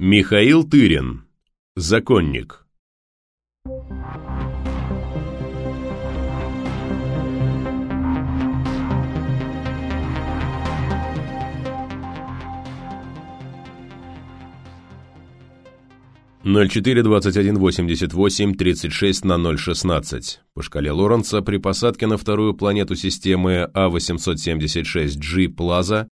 Михаил Тырин. Законник. Ноль четыре двадцать один восемьдесят восемь тридцать шесть на ноль шестнадцать. По шкале Лоренца при посадке на вторую планету системы А876G Плаза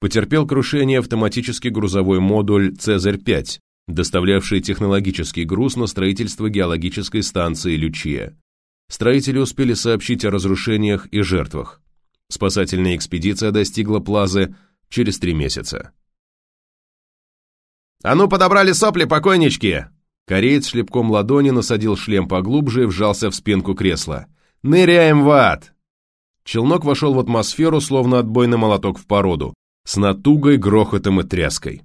потерпел крушение автоматический грузовой модуль «Цезарь-5», доставлявший технологический груз на строительство геологической станции Лючия. Строители успели сообщить о разрушениях и жертвах. Спасательная экспедиция достигла Плазы через три месяца. «А ну, подобрали сопли, покойнички!» Кореец шлепком ладони насадил шлем поглубже и вжался в спинку кресла. «Ныряем в ад!» Челнок вошел в атмосферу, словно отбойный молоток в породу, с натугой, грохотом и тряской.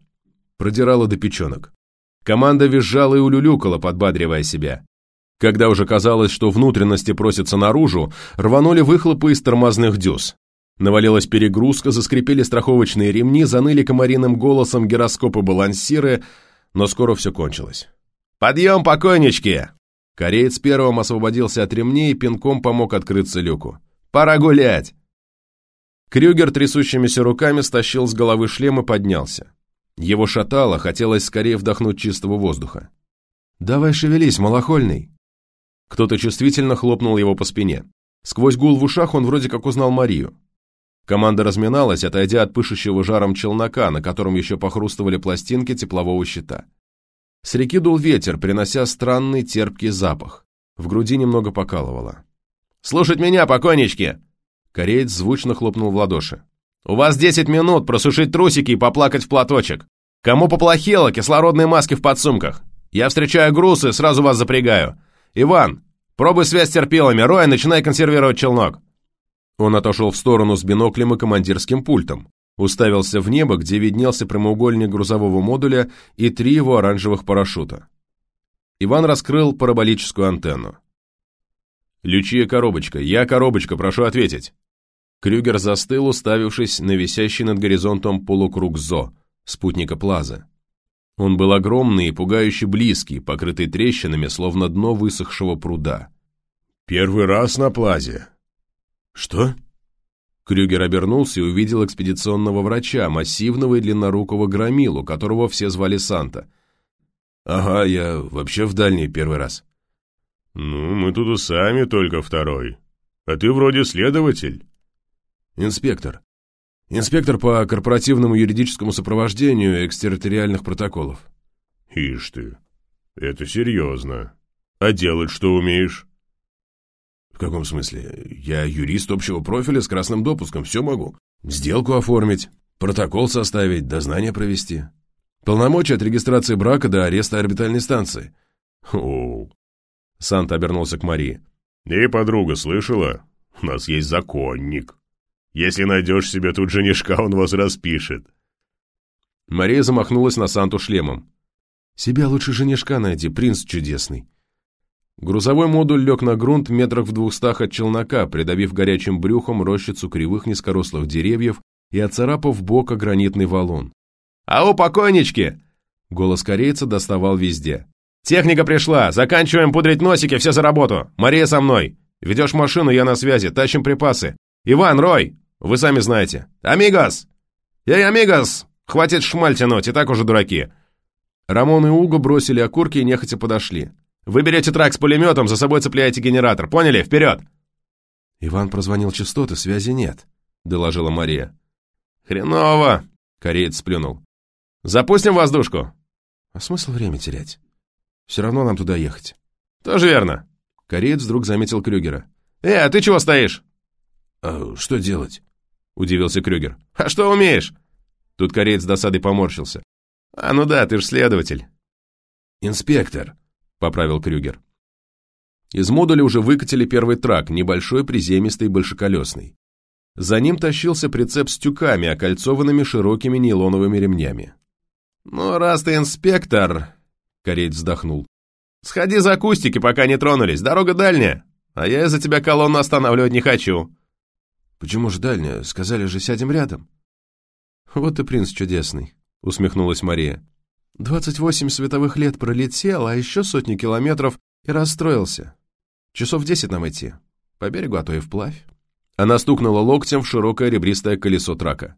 Продирало до печенок. Команда визжала и улюлюкала, подбадривая себя. Когда уже казалось, что внутренности просятся наружу, рванули выхлопы из тормозных дюз. Навалилась перегрузка, заскрипели страховочные ремни, заныли комариным голосом гироскопы-балансиры, но скоро все кончилось. «Подъем, покойнички!» Кореец первым освободился от ремней и пинком помог открыться люку. «Пора гулять!» Крюгер трясущимися руками стащил с головы шлем и поднялся. Его шатало, хотелось скорее вдохнуть чистого воздуха. «Давай шевелись, малохольный!» Кто-то чувствительно хлопнул его по спине. Сквозь гул в ушах он вроде как узнал Марию. Команда разминалась, отойдя от пышущего жаром челнока, на котором еще похрустывали пластинки теплового щита. С реки дул ветер, принося странный терпкий запах. В груди немного покалывало. «Слушать меня, покойнички!» Кореец звучно хлопнул в ладоши. «У вас 10 минут просушить трусики и поплакать в платочек. Кому поплохело, кислородные маски в подсумках. Я встречаю груз и сразу вас запрягаю. Иван, пробуй связь с терпилами, Роя, начинай консервировать челнок». Он отошел в сторону с биноклем и командирским пультом. Уставился в небо, где виднелся прямоугольник грузового модуля и три его оранжевых парашюта. Иван раскрыл параболическую антенну. «Лючия коробочка, я коробочка, прошу ответить». Крюгер застыл, уставившись на висящий над горизонтом полукруг ЗО, спутника Плаза. Он был огромный и пугающе близкий, покрытый трещинами, словно дно высохшего пруда. «Первый раз на Плазе», «Что?» Крюгер обернулся и увидел экспедиционного врача, массивного и длиннорукого громилу, которого все звали Санта. «Ага, я вообще в дальний первый раз». «Ну, мы тут и сами только второй. А ты вроде следователь». «Инспектор. Инспектор по корпоративному юридическому сопровождению экстерриториальных протоколов». «Ишь ты, это серьезно. А делать что умеешь?» «В каком смысле? Я юрист общего профиля с красным допуском, все могу. Сделку оформить, протокол составить, дознание провести. Полномочия от регистрации брака до ареста орбитальной станции». «О!» Санта обернулся к Марии. «Эй, подруга, слышала? У нас есть законник. Если найдешь себе тут женишка, он вас распишет». Мария замахнулась на Санту шлемом. «Себя лучше женишка найди, принц чудесный». Грузовой модуль лег на грунт метрах в двухстах от челнока, придавив горячим брюхом рощицу кривых низкорослых деревьев и оцарапав бока гранитный валун. «Ау, покойнички!» Голос корейца доставал везде. «Техника пришла! Заканчиваем пудрить носики, все за работу! Мария со мной! Ведешь машину, я на связи, тащим припасы! Иван, Рой! Вы сами знаете! Амигос! Эй, амигос! Хватит шмаль тянуть, и так уже дураки!» Рамон и Уго бросили окурки и нехотя подошли. Вы берете трак с пулеметом, за собой цепляете генератор. Поняли? Вперед!» «Иван прозвонил частоты, связи нет», — доложила Мария. «Хреново!» — кореец сплюнул. «Запустим воздушку?» «А смысл время терять? Все равно нам туда ехать». «Тоже верно». Кореец вдруг заметил Крюгера. «Э, а ты чего стоишь?» «А что делать?» — удивился Крюгер. «А что умеешь?» Тут кореец с досадой поморщился. «А ну да, ты ж следователь». «Инспектор», — поправил Крюгер. Из модуля уже выкатили первый трак, небольшой, приземистый, большеколесный. За ним тащился прицеп с тюками, окольцованными широкими нейлоновыми ремнями. «Ну, раз ты инспектор...» — Кореец вздохнул. «Сходи за кустики, пока не тронулись, дорога дальняя, а я из-за тебя колонну останавливать не хочу». «Почему же дальняя? Сказали же, сядем рядом». «Вот и принц чудесный», — усмехнулась Мария. Двадцать восемь световых лет пролетел, а еще сотни километров и расстроился. Часов десять нам идти. По берегу, а то и вплавь. Она стукнула локтем в широкое ребристое колесо трака.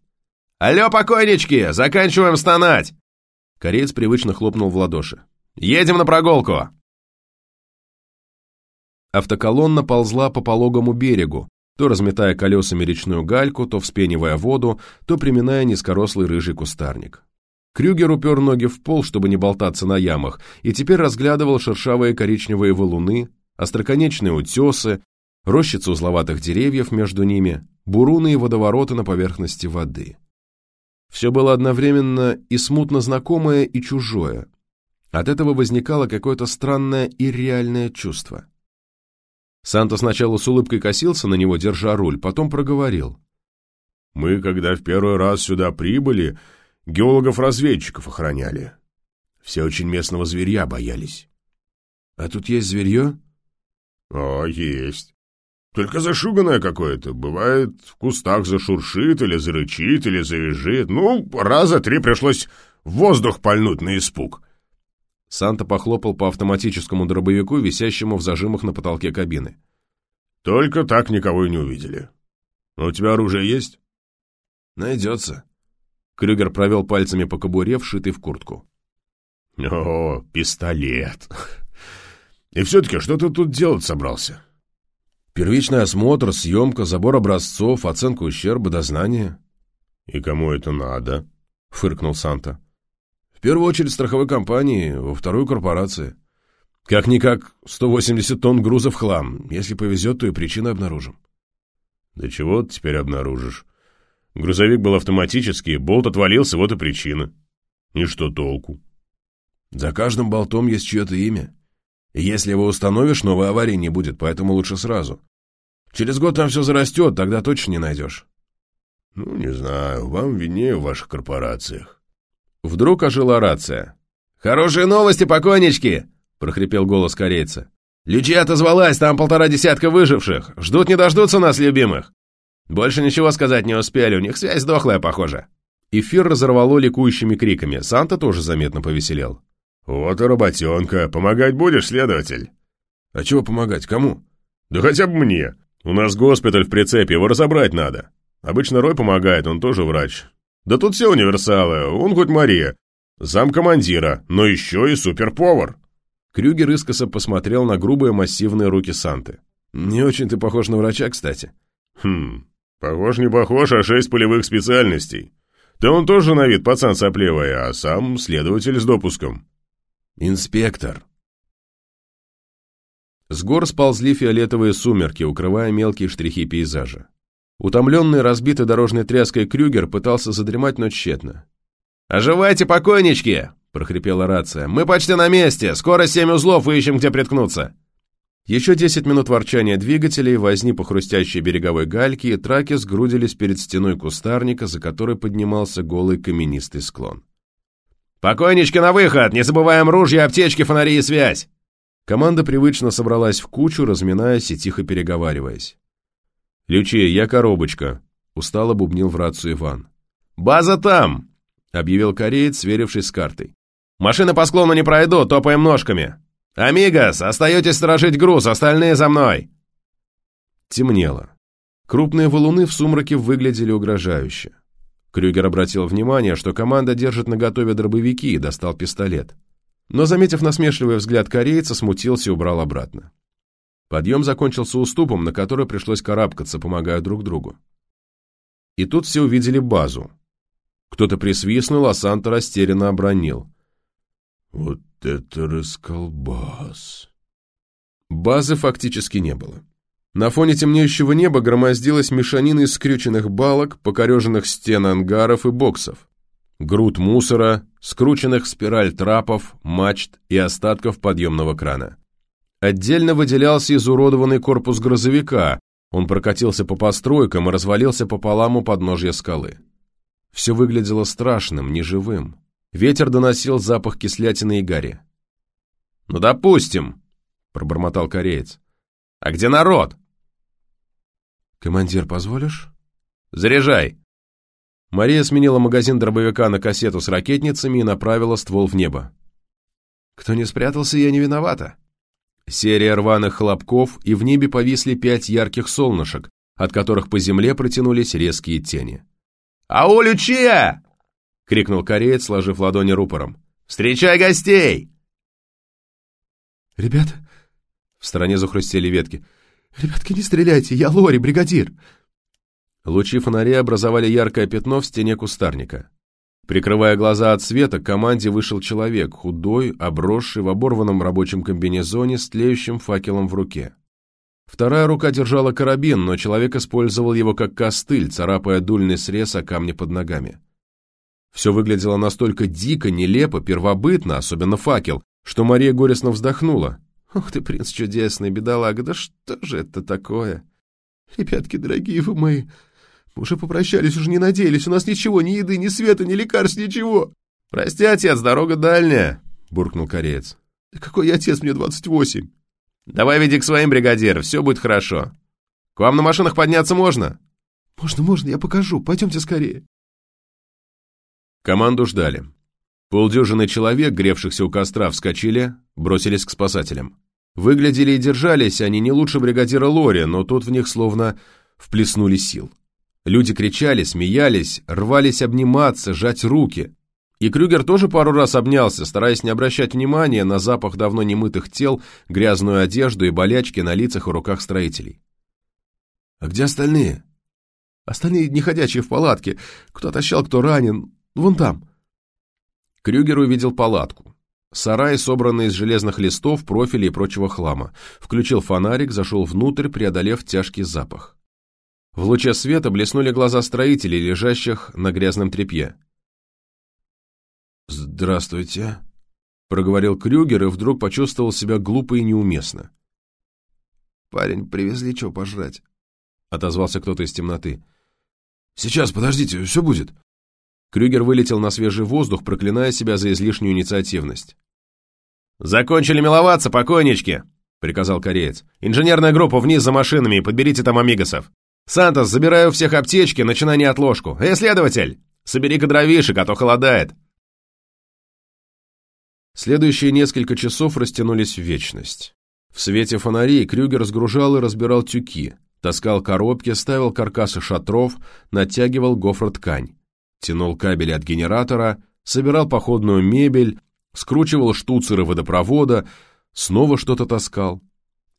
«Алло, покойнички! Заканчиваем стонать!» Кореец привычно хлопнул в ладоши. «Едем на прогулку!» Автоколонна ползла по пологому берегу, то разметая колесами речную гальку, то вспенивая воду, то приминая низкорослый рыжий кустарник. Крюгер упер ноги в пол, чтобы не болтаться на ямах, и теперь разглядывал шершавые коричневые валуны, остроконечные утесы, рощицы узловатых деревьев между ними, буруны и водовороты на поверхности воды. Все было одновременно и смутно знакомое, и чужое. От этого возникало какое-то странное и реальное чувство. Санта сначала с улыбкой косился на него, держа руль, потом проговорил. «Мы, когда в первый раз сюда прибыли, геологов-разведчиков охраняли. Все очень местного зверья боялись». «А тут есть зверье?» «О, есть. Только зашуганное какое-то. Бывает, в кустах зашуршит, или зарычит, или завяжет. Ну, раза три пришлось воздух пальнуть на испуг. Санта похлопал по автоматическому дробовику, висящему в зажимах на потолке кабины. «Только так никого и не увидели. Но у тебя оружие есть?» «Найдется». Крюгер провел пальцами по кобуре, вшитый в куртку. «О, пистолет! И все-таки что ты тут делать собрался?» Первичный осмотр, съемка, забор образцов, оценка ущерба, дознание. «И кому это надо?» — фыркнул Санта. «В первую очередь страховой компании, во вторую корпорации. Как-никак 180 тонн груза в хлам. Если повезет, то и причины обнаружим». «Да чего ты теперь обнаружишь? Грузовик был автоматический, болт отвалился, вот и причина. И что толку?» «За каждым болтом есть чье-то имя. И если его установишь, новой аварии не будет, поэтому лучше сразу. Через год там все зарастет, тогда точно не найдешь. Ну, не знаю, вам виднее в ваших корпорациях. Вдруг ожила рация. «Хорошие новости, покойнички!» — прохрипел голос корейца. «Лючия отозвалась, там полтора десятка выживших. Ждут не дождутся нас, любимых. Больше ничего сказать не успели, у них связь дохлая, похоже». Эфир разорвало ликующими криками. Санта тоже заметно повеселел. «Вот и работенка. Помогать будешь, следователь?» «А чего помогать? Кому?» «Да хотя бы мне. У нас госпиталь в прицепе, его разобрать надо. Обычно Рой помогает, он тоже врач. Да тут все универсалы, он хоть Мария. Зам командира, но еще и суперповар». Крюгер искоса посмотрел на грубые массивные руки Санты. «Не очень ты похож на врача, кстати». «Хм, похож не похож, а шесть полевых специальностей. Да он тоже на вид пацан сопливый, а сам следователь с допуском». «Инспектор!» С гор сползли фиолетовые сумерки, укрывая мелкие штрихи пейзажа. Утомленный, разбитый дорожной тряской Крюгер пытался задремать, но тщетно. «Оживайте, покойнички!» – прохрипела рация. «Мы почти на месте! Скоро семь узлов и ищем, где приткнуться!» Еще десять минут ворчания двигателей, возни по хрустящей береговой гальке, и траки сгрудились перед стеной кустарника, за которой поднимался голый каменистый склон. «Покойнички на выход! Не забываем ружья, аптечки, фонари и связь!» Команда привычно собралась в кучу, разминаясь и тихо переговариваясь. «Лючия, я коробочка», — устало бубнил в рацию Иван. «База там!» — объявил кореец, сверившись с картой. «Машины по склону не пройдут, топаем ножками. Амигос, остаетесь сторожить груз, остальные за мной!» Темнело. Крупные валуны в сумраке выглядели угрожающе. Крюгер обратил внимание, что команда держит наготове дробовики и достал пистолет. Но, заметив насмешливый взгляд корейца, смутился и убрал обратно. Подъем закончился уступом, на который пришлось карабкаться, помогая друг другу. И тут все увидели базу. Кто-то присвистнул, а Санта растерянно обронил. «Вот это расколбас!» Базы фактически не было. На фоне темнеющего неба громоздилась мешанина из скрюченных балок, покореженных стен ангаров и боксов. Груд мусора, скрученных спираль трапов, мачт и остатков подъемного крана. Отдельно выделялся изуродованный корпус грузовика, он прокатился по постройкам и развалился пополам у подножья скалы. Все выглядело страшным, неживым. Ветер доносил запах кислятины и гари. «Ну, допустим», — пробормотал кореец. «А где народ?» «Командир, позволишь?» «Заряжай!» Мария сменила магазин дробовика на кассету с ракетницами и направила ствол в небо. «Кто не спрятался, я не виновата». Серия рваных хлопков, и в небе повисли пять ярких солнышек, от которых по земле протянулись резкие тени. «Ау, Лючия!» — крикнул кореец, сложив ладони рупором. «Встречай гостей!» «Ребята!» — в стороне захрустели ветки. «Ребятки, не стреляйте! Я Лори, бригадир!» Лучи фонаря образовали яркое пятно в стене кустарника. Прикрывая глаза от света, к команде вышел человек, худой, обросший в оборванном рабочем комбинезоне с тлеющим факелом в руке. Вторая рука держала карабин, но человек использовал его как костыль, царапая дульный срез о камне под ногами. Все выглядело настолько дико, нелепо, первобытно, особенно факел, что Мария горестно вздохнула. «Ух ты, принц чудесный, бедолага, да что же это такое?» «Ребятки, дорогие вы мои, уже попрощались, уже не надеялись, у нас ничего, ни еды, ни света, ни лекарств, ничего!» «Прости, отец, дорога дальняя», — буркнул кореец. «Да какой я отец, мне двадцать восемь!» «Давай веди к своим, бригадир, все будет хорошо. К вам на машинах подняться можно?» «Можно, можно, я покажу, пойдемте скорее». Команду ждали. Полдюжины человек, гревшихся у костра, вскочили, бросились к спасателям. Выглядели и держались они не лучше бригадира Лори, но тут в них словно вплеснули сил. Люди кричали, смеялись, рвались обниматься, жать руки. И Крюгер тоже пару раз обнялся, стараясь не обращать внимания на запах давно немытых тел, грязную одежду и болячки на лицах и руках строителей. «А где остальные?» «Остальные неходячие в палатке. Кто тащал, кто ранен. Вон там». Крюгер увидел палатку. Сарай, собранный из железных листов, профилей и прочего хлама. Включил фонарик, зашел внутрь, преодолев тяжкий запах. В луче света блеснули глаза строителей, лежащих на грязном тряпье. «Здравствуйте», — проговорил Крюгер и вдруг почувствовал себя глупо и неуместно. «Парень, привезли чего пожрать», — отозвался кто-то из темноты. «Сейчас, подождите, все будет». Крюгер вылетел на свежий воздух, проклиная себя за излишнюю инициативность. «Закончили миловаться, покойнички!» — приказал кореец. «Инженерная группа вниз за машинами, подберите там амигосов. Сантос, забираю всех аптечки, начинай неотложку. Эй, следователь, собери-ка дровишек, а то холодает». Следующие несколько часов растянулись в вечность. В свете фонарей Крюгер сгружал и разбирал тюки, таскал коробки, ставил каркасы шатров, натягивал гофроткань тянул кабели от генератора, собирал походную мебель, скручивал штуцеры водопровода, снова что-то таскал.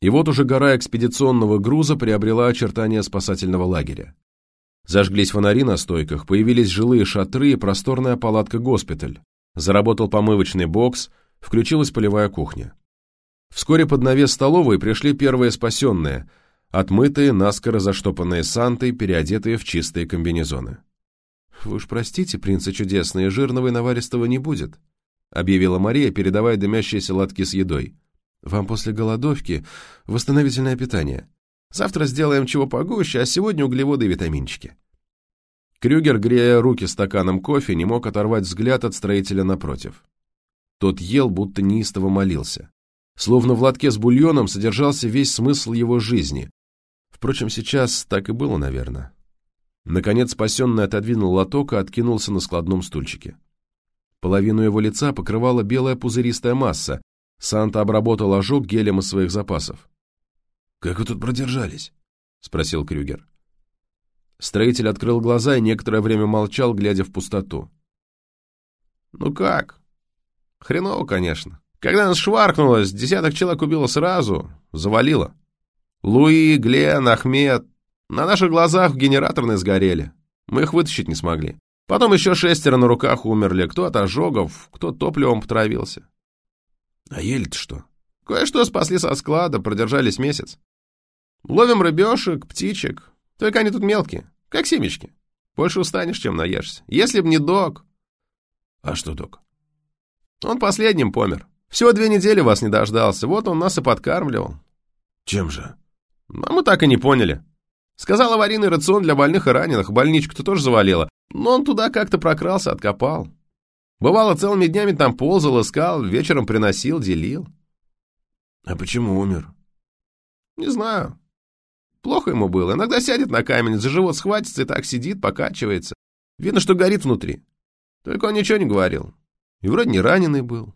И вот уже гора экспедиционного груза приобрела очертания спасательного лагеря. Зажглись фонари на стойках, появились жилые шатры и просторная палатка-госпиталь. Заработал помывочный бокс, включилась полевая кухня. Вскоре под навес столовой пришли первые спасенные, отмытые, наскоро заштопанные сантой, переодетые в чистые комбинезоны. «Вы уж простите, принца чудесные, жирного и наваристого не будет», объявила Мария, передавая дымящиеся лотки с едой. «Вам после голодовки восстановительное питание. Завтра сделаем чего погуще, а сегодня углеводы и витаминчики». Крюгер, грея руки стаканом кофе, не мог оторвать взгляд от строителя напротив. Тот ел, будто неистово молился. Словно в лотке с бульоном содержался весь смысл его жизни. Впрочем, сейчас так и было, наверное. Наконец спасенный отодвинул лоток и откинулся на складном стульчике. Половину его лица покрывала белая пузыристая масса. Санта обработал ожог гелем из своих запасов. «Как вы тут продержались?» — спросил Крюгер. Строитель открыл глаза и некоторое время молчал, глядя в пустоту. «Ну как? Хреново, конечно. Когда нас шваркнуло, с десяток человек убило сразу, завалило. Луи, Глен, Ахмед, на наших глазах в генераторной сгорели. Мы их вытащить не смогли. Потом еще шестеро на руках умерли, кто от ожогов, кто топливом потравился. А ели-то что? Кое-что спасли со склада, продержались месяц. Ловим рыбешек, птичек. Только они тут мелкие, как семечки. Больше устанешь, чем наешься. Если б не док. А что док? Он последним помер. Всего две недели вас не дождался. Вот он нас и подкармливал. Чем же? А мы так и не поняли. Сказал аварийный рацион для больных и раненых, больничку-то тоже завалило. Но он туда как-то прокрался, откопал. Бывало, целыми днями там ползал, искал, вечером приносил, делил. А почему умер? Не знаю. Плохо ему было. Иногда сядет на камень, за живот схватится и так сидит, покачивается. Видно, что горит внутри. Только он ничего не говорил. И вроде не раненый был.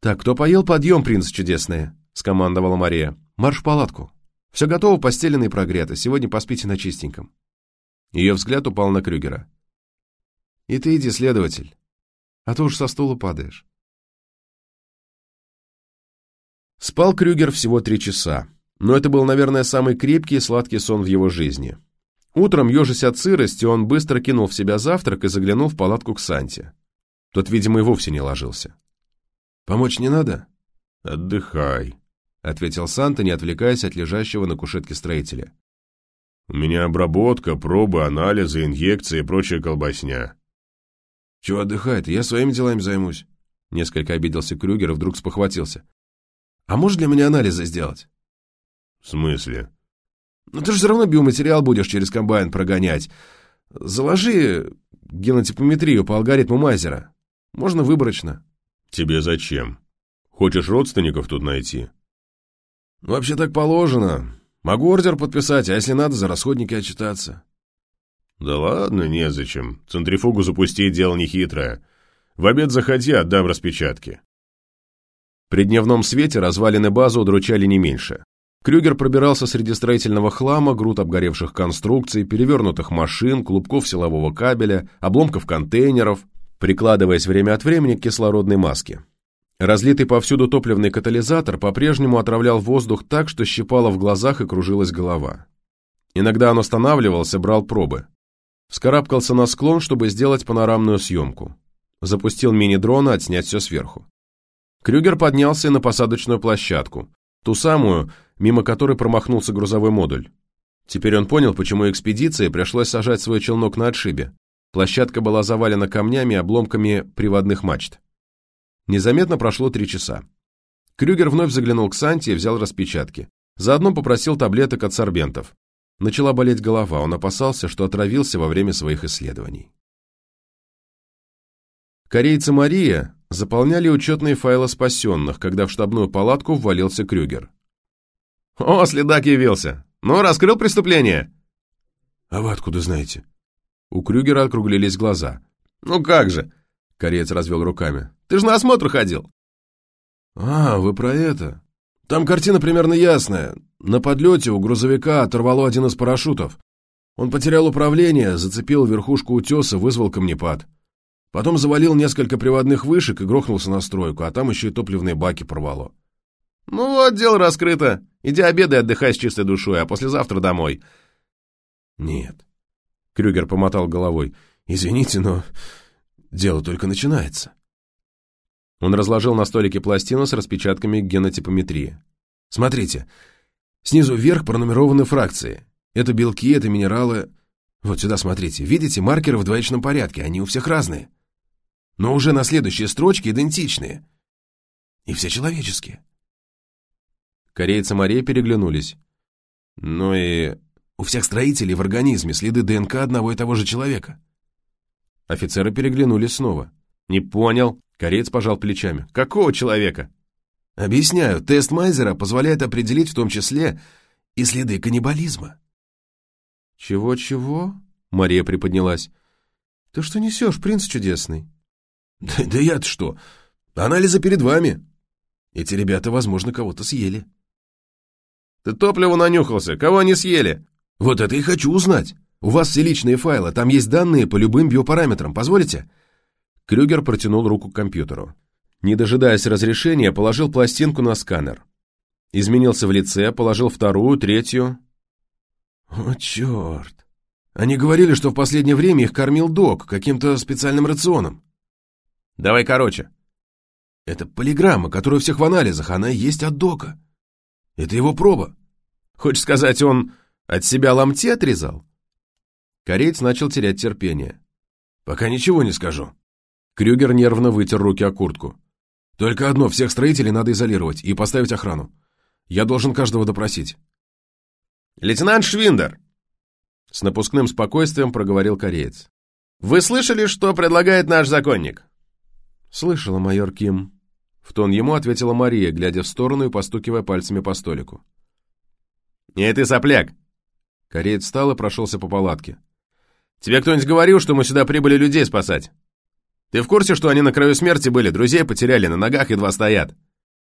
«Так, кто поел, подъем, принц чудесная», — скомандовала Мария. «Марш в палатку. Все готово, постелено и прогрето. Сегодня поспите на чистеньком». Ее взгляд упал на Крюгера. «И ты иди, следователь, а то уж со стула падаешь». Спал Крюгер всего три часа, но это был, наверное, самый крепкий и сладкий сон в его жизни. Утром, ежась от сырости, он быстро кинул в себя завтрак и заглянул в палатку к Санте. Тот, видимо, и вовсе не ложился. «Помочь не надо?» «Отдыхай», — ответил Санта, не отвлекаясь от лежащего на кушетке строителя. «У меня обработка, пробы, анализы, инъекции и прочая колбасня». «Чего отдыхает? Я своими делами займусь». Несколько обиделся Крюгер и вдруг спохватился. «А можешь для меня анализы сделать?» «В смысле?» «Ну ты же все равно биоматериал будешь через комбайн прогонять. Заложи генотипометрию по алгоритму Майзера. Можно выборочно». «Тебе зачем? Хочешь родственников тут найти?» «Вообще так положено. Могу ордер подписать, а если надо, за расходники отчитаться». «Да ладно, незачем. Центрифугу запустить дело нехитрое. В обед заходи, отдам распечатки». При дневном свете развалины базы удручали не меньше. Крюгер пробирался среди строительного хлама, груд обгоревших конструкций, перевернутых машин, клубков силового кабеля, обломков контейнеров, прикладываясь время от времени к кислородной маске. Разлитый повсюду топливный катализатор по-прежнему отравлял воздух так, что щипало в глазах и кружилась голова. Иногда он останавливался, брал пробы. Вскарабкался на склон, чтобы сделать панорамную съемку. Запустил мини-дрона отснять все сверху. Крюгер поднялся на посадочную площадку, ту самую, мимо которой промахнулся грузовой модуль. Теперь он понял, почему экспедиции пришлось сажать свой челнок на отшибе. Площадка была завалена камнями и обломками приводных мачт. Незаметно прошло три часа. Крюгер вновь заглянул к Санте и взял распечатки. Заодно попросил таблеток от сорбентов. Начала болеть голова, он опасался, что отравился во время своих исследований. Корейцы Мария заполняли учетные файлы спасенных, когда в штабную палатку ввалился Крюгер. «О, следак явился! Ну, раскрыл преступление!» «А вы откуда знаете?» У Крюгера округлились глаза. «Ну как же?» — кореец развел руками. «Ты же на осмотр ходил». «А, вы про это. Там картина примерно ясная. На подлете у грузовика оторвало один из парашютов. Он потерял управление, зацепил верхушку утеса, вызвал камнепад. Потом завалил несколько приводных вышек и грохнулся на стройку, а там еще и топливные баки порвало». «Ну вот, дело раскрыто. Иди обедай, отдыхай с чистой душой, а послезавтра домой». «Нет, Крюгер помотал головой. «Извините, но дело только начинается». Он разложил на столике пластину с распечатками генотипометрии. «Смотрите, снизу вверх пронумерованы фракции. Это белки, это минералы. Вот сюда смотрите. Видите, маркеры в двоичном порядке, они у всех разные. Но уже на следующей строчке идентичные. И все человеческие». Корейцы Мария переглянулись. «Ну и у всех строителей в организме следы ДНК одного и того же человека. Офицеры переглянулись снова. «Не понял». Кореец пожал плечами. «Какого человека?» «Объясняю. Тест Майзера позволяет определить в том числе и следы каннибализма». «Чего-чего?» Мария приподнялась. «Ты что несешь, принц чудесный?» «Да, да я-то что? Анализы перед вами. Эти ребята, возможно, кого-то съели». «Ты топливо нанюхался. Кого они съели?» Вот это и хочу узнать. У вас все личные файлы, там есть данные по любым биопараметрам, позволите? Крюгер протянул руку к компьютеру. Не дожидаясь разрешения, положил пластинку на сканер. Изменился в лице, положил вторую, третью. О, черт. Они говорили, что в последнее время их кормил док каким-то специальным рационом. Давай короче. Это полиграмма, которая у всех в анализах, она есть от дока. Это его проба. Хочешь сказать, он от себя ломти отрезал?» Кореец начал терять терпение. «Пока ничего не скажу». Крюгер нервно вытер руки о куртку. «Только одно, всех строителей надо изолировать и поставить охрану. Я должен каждого допросить». «Лейтенант Швиндер!» С напускным спокойствием проговорил кореец. «Вы слышали, что предлагает наш законник?» «Слышала, майор Ким». В тон ему ответила Мария, глядя в сторону и постукивая пальцами по столику. «Не ты сопляк!» Кореец встал и прошелся по палатке. Тебе кто-нибудь говорил, что мы сюда прибыли людей спасать? Ты в курсе, что они на краю смерти были, друзей потеряли, на ногах едва стоят?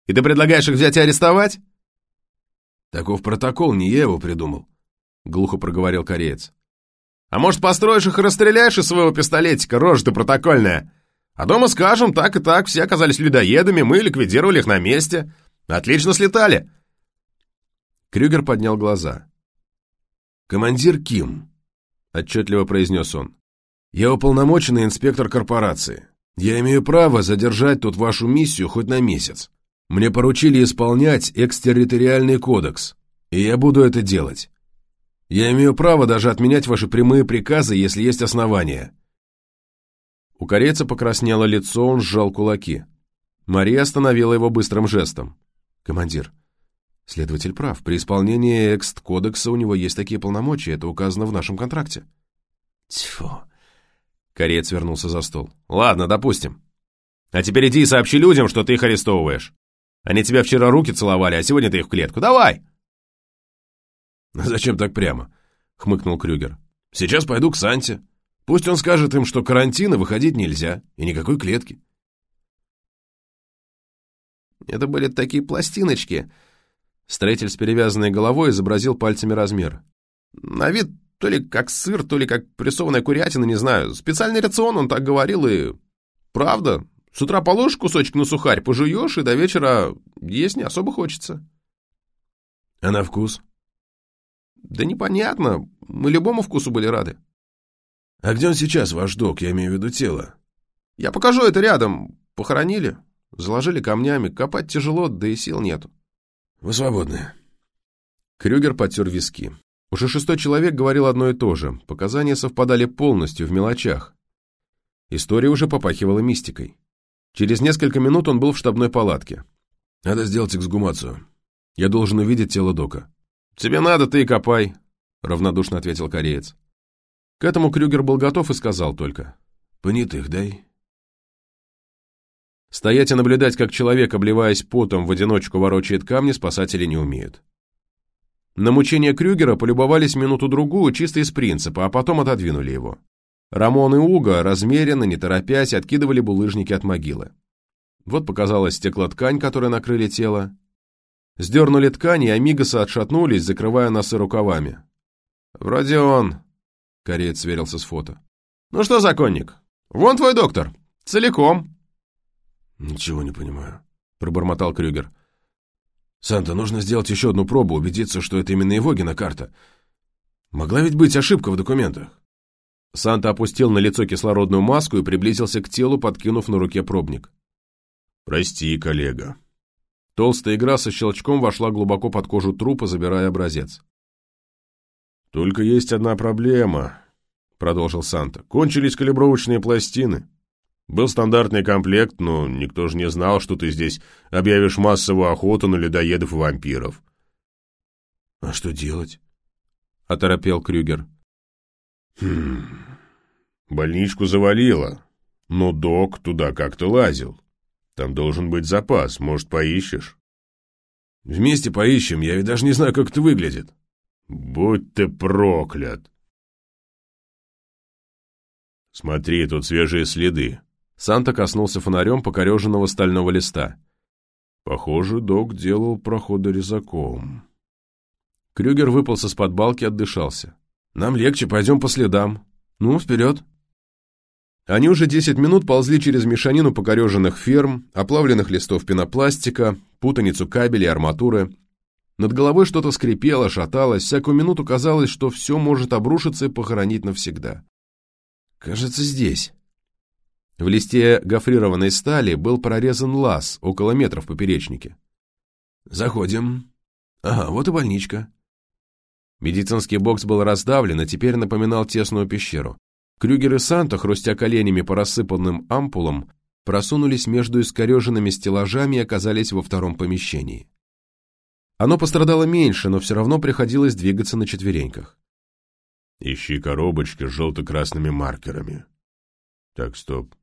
И ты предлагаешь их взять и арестовать?» «Таков протокол, не я его придумал», — глухо проговорил кореец. «А может, построишь их и расстреляешь из своего пистолетика, рожа ты протокольная? А дома скажем, так и так, все оказались людоедами, мы ликвидировали их на месте. Отлично слетали!» Крюгер поднял глаза. «Командир Ким», — отчетливо произнес он, — «я уполномоченный инспектор корпорации. Я имею право задержать тут вашу миссию хоть на месяц. Мне поручили исполнять экстерриториальный кодекс, и я буду это делать. Я имею право даже отменять ваши прямые приказы, если есть основания». У корейца покраснело лицо, он сжал кулаки. Мария остановила его быстрым жестом. «Командир, следователь прав. При исполнении экст-кодекса у него есть такие полномочия, это указано в нашем контракте». «Тьфу!» Кореец вернулся за стол. «Ладно, допустим. А теперь иди и сообщи людям, что ты их арестовываешь. Они тебя вчера руки целовали, а сегодня ты их в клетку. Давай!» «Зачем так прямо?» — хмыкнул Крюгер. «Сейчас пойду к Санте. Пусть он скажет им, что карантина выходить нельзя, и никакой клетки». «Это были такие пластиночки». Строитель с перевязанной головой изобразил пальцами размер. «На вид то ли как сыр, то ли как прессованная курятина, не знаю. Специальный рацион, он так говорил, и... Правда, с утра положишь кусочек на сухарь, пожуешь, и до вечера есть не особо хочется». «А на вкус?» Да непонятно. Мы любому вкусу были рады. А где он сейчас, ваш док? Я имею в виду тело. Я покажу это рядом. Похоронили. Заложили камнями. Копать тяжело, да и сил нету. Вы свободны. Крюгер потер виски. Уже шестой человек говорил одно и то же. Показания совпадали полностью в мелочах. История уже попахивала мистикой. Через несколько минут он был в штабной палатке. Надо сделать эксгумацию. Я должен увидеть тело Дока. «Тебе надо, ты и копай», — равнодушно ответил кореец. К этому Крюгер был готов и сказал только. «Понятых дай». Стоять и наблюдать, как человек, обливаясь потом, в одиночку ворочает камни, спасатели не умеют. На мучение Крюгера полюбовались минуту-другую чисто из принципа, а потом отодвинули его. Рамон и Уга, размеренно, не торопясь, откидывали булыжники от могилы. Вот показалась стеклоткань, которой накрыли тело, Сдернули ткань, и Амигоса отшатнулись, закрывая носы рукавами. «Вроде он», — кореец сверился с фото. «Ну что, законник, вон твой доктор, целиком». «Ничего не понимаю», — пробормотал Крюгер. «Санта, нужно сделать еще одну пробу, убедиться, что это именно его генокарта. Могла ведь быть ошибка в документах». Санта опустил на лицо кислородную маску и приблизился к телу, подкинув на руке пробник. «Прости, коллега», Толстая игра со щелчком вошла глубоко под кожу трупа, забирая образец. «Только есть одна проблема», — продолжил Санта. «Кончились калибровочные пластины. Был стандартный комплект, но никто же не знал, что ты здесь объявишь массовую охоту на людоедов и вампиров». «А что делать?» — оторопел Крюгер. «Хм... Больничку завалило, но док туда как-то лазил. Там должен быть запас, может, поищешь?» «Вместе поищем, я ведь даже не знаю, как это выглядит». «Будь ты проклят!» «Смотри, тут свежие следы». Санта коснулся фонарем покореженного стального листа. Похоже, док делал проходы резаком. Крюгер выпал с под балки, отдышался. «Нам легче, пойдем по следам. Ну, вперед!» Они уже 10 минут ползли через мешанину покореженных ферм, оплавленных листов пенопластика, путаницу кабелей, арматуры. Над головой что-то скрипело, шаталось, всякую минуту казалось, что все может обрушиться и похоронить навсегда. «Кажется, здесь». В листе гофрированной стали был прорезан лаз, около метра в поперечнике. «Заходим. Ага, вот и больничка». Медицинский бокс был раздавлен, и теперь напоминал тесную пещеру. Крюгер и Санта, хрустя коленями по рассыпанным ампулам, просунулись между искореженными стеллажами и оказались во втором помещении. Оно пострадало меньше, но все равно приходилось двигаться на четвереньках. «Ищи коробочки с желто-красными маркерами». «Так, стоп.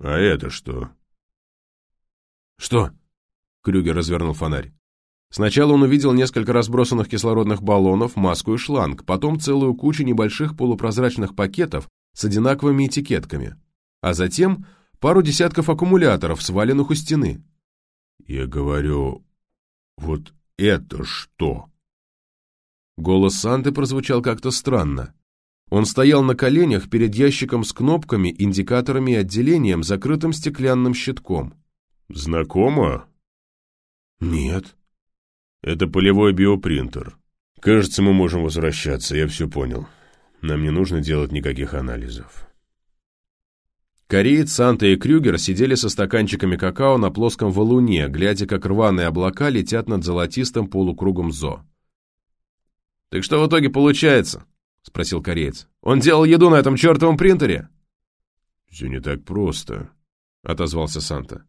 А это что?» «Что?» — Крюгер развернул фонарь. Сначала он увидел несколько разбросанных кислородных баллонов, маску и шланг, потом целую кучу небольших полупрозрачных пакетов с одинаковыми этикетками, а затем пару десятков аккумуляторов, сваленных у стены. «Я говорю, вот это что?» Голос Санты прозвучал как-то странно. Он стоял на коленях перед ящиком с кнопками, индикаторами и отделением, закрытым стеклянным щитком. «Знакомо?» «Нет». «Это полевой биопринтер. Кажется, мы можем возвращаться, я все понял. Нам не нужно делать никаких анализов». Кореец, Санта и Крюгер сидели со стаканчиками какао на плоском валуне, глядя, как рваные облака летят над золотистым полукругом Зо. «Так что в итоге получается?» — спросил кореец. «Он делал еду на этом чертовом принтере?» «Все не так просто», — отозвался Санта.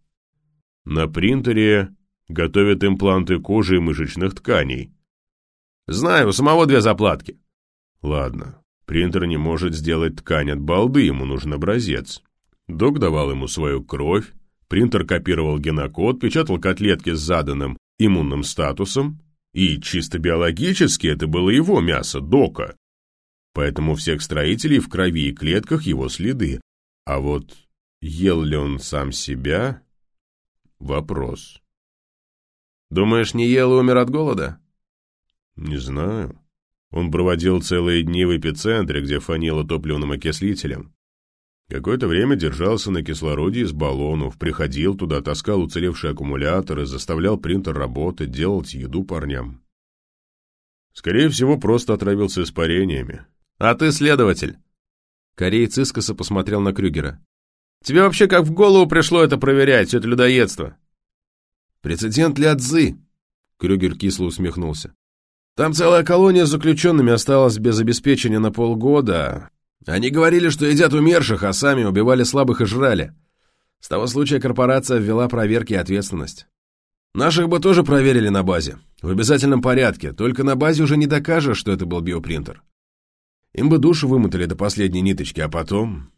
«На принтере готовят импланты кожи и мышечных тканей». «Знаю, у самого две заплатки». «Ладно, принтер не может сделать ткань от балды, ему нужен образец. Док давал ему свою кровь, принтер копировал генокод, печатал котлетки с заданным иммунным статусом, и чисто биологически это было его мясо, дока. Поэтому у всех строителей в крови и клетках его следы. А вот ел ли он сам себя? Вопрос. Думаешь, не ел и умер от голода? Не знаю. Он проводил целые дни в эпицентре, где фанило топливным окислителем. Какое-то время держался на кислороде из баллонов, приходил туда, таскал уцелевшие аккумуляторы, заставлял принтер работать, делать еду парням. Скорее всего, просто отравился испарениями. «А ты следователь!» Кореец искоса посмотрел на Крюгера. «Тебе вообще как в голову пришло это проверять, все это людоедство?» «Прецедент для дзы!» Крюгер кисло усмехнулся. «Там целая колония с заключенными осталась без обеспечения на полгода, они говорили, что едят умерших, а сами убивали слабых и жрали. С того случая корпорация ввела проверки и ответственность. Наших бы тоже проверили на базе. В обязательном порядке, только на базе уже не докажешь, что это был биопринтер. Им бы душу вымотали до последней ниточки, а потом...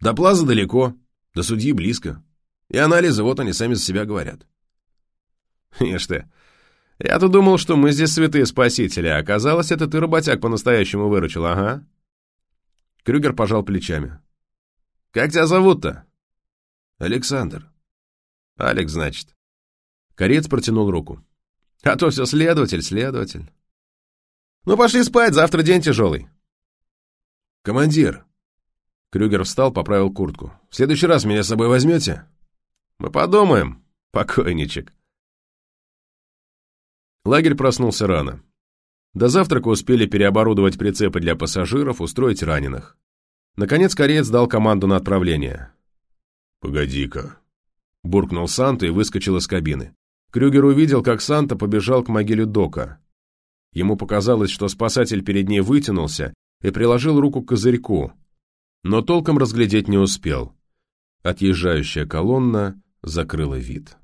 До плаза далеко, до судьи близко. И анализы, вот они сами за себя говорят. Ишь ты, я-то думал, что мы здесь святые спасители, а оказалось, это ты работяг по-настоящему выручил, ага. Крюгер пожал плечами. «Как тебя зовут-то?» «Александр». «Алекс, значит». Корец протянул руку. «А то все следователь, следователь». «Ну, пошли спать, завтра день тяжелый». «Командир». Крюгер встал, поправил куртку. «В следующий раз меня с собой возьмете?» «Мы подумаем, покойничек». Лагерь проснулся рано. До завтрака успели переоборудовать прицепы для пассажиров, устроить раненых. Наконец кореец дал команду на отправление. «Погоди-ка», — буркнул Санта и выскочил из кабины. Крюгер увидел, как Санта побежал к могиле Дока. Ему показалось, что спасатель перед ней вытянулся и приложил руку к козырьку, но толком разглядеть не успел. Отъезжающая колонна закрыла вид.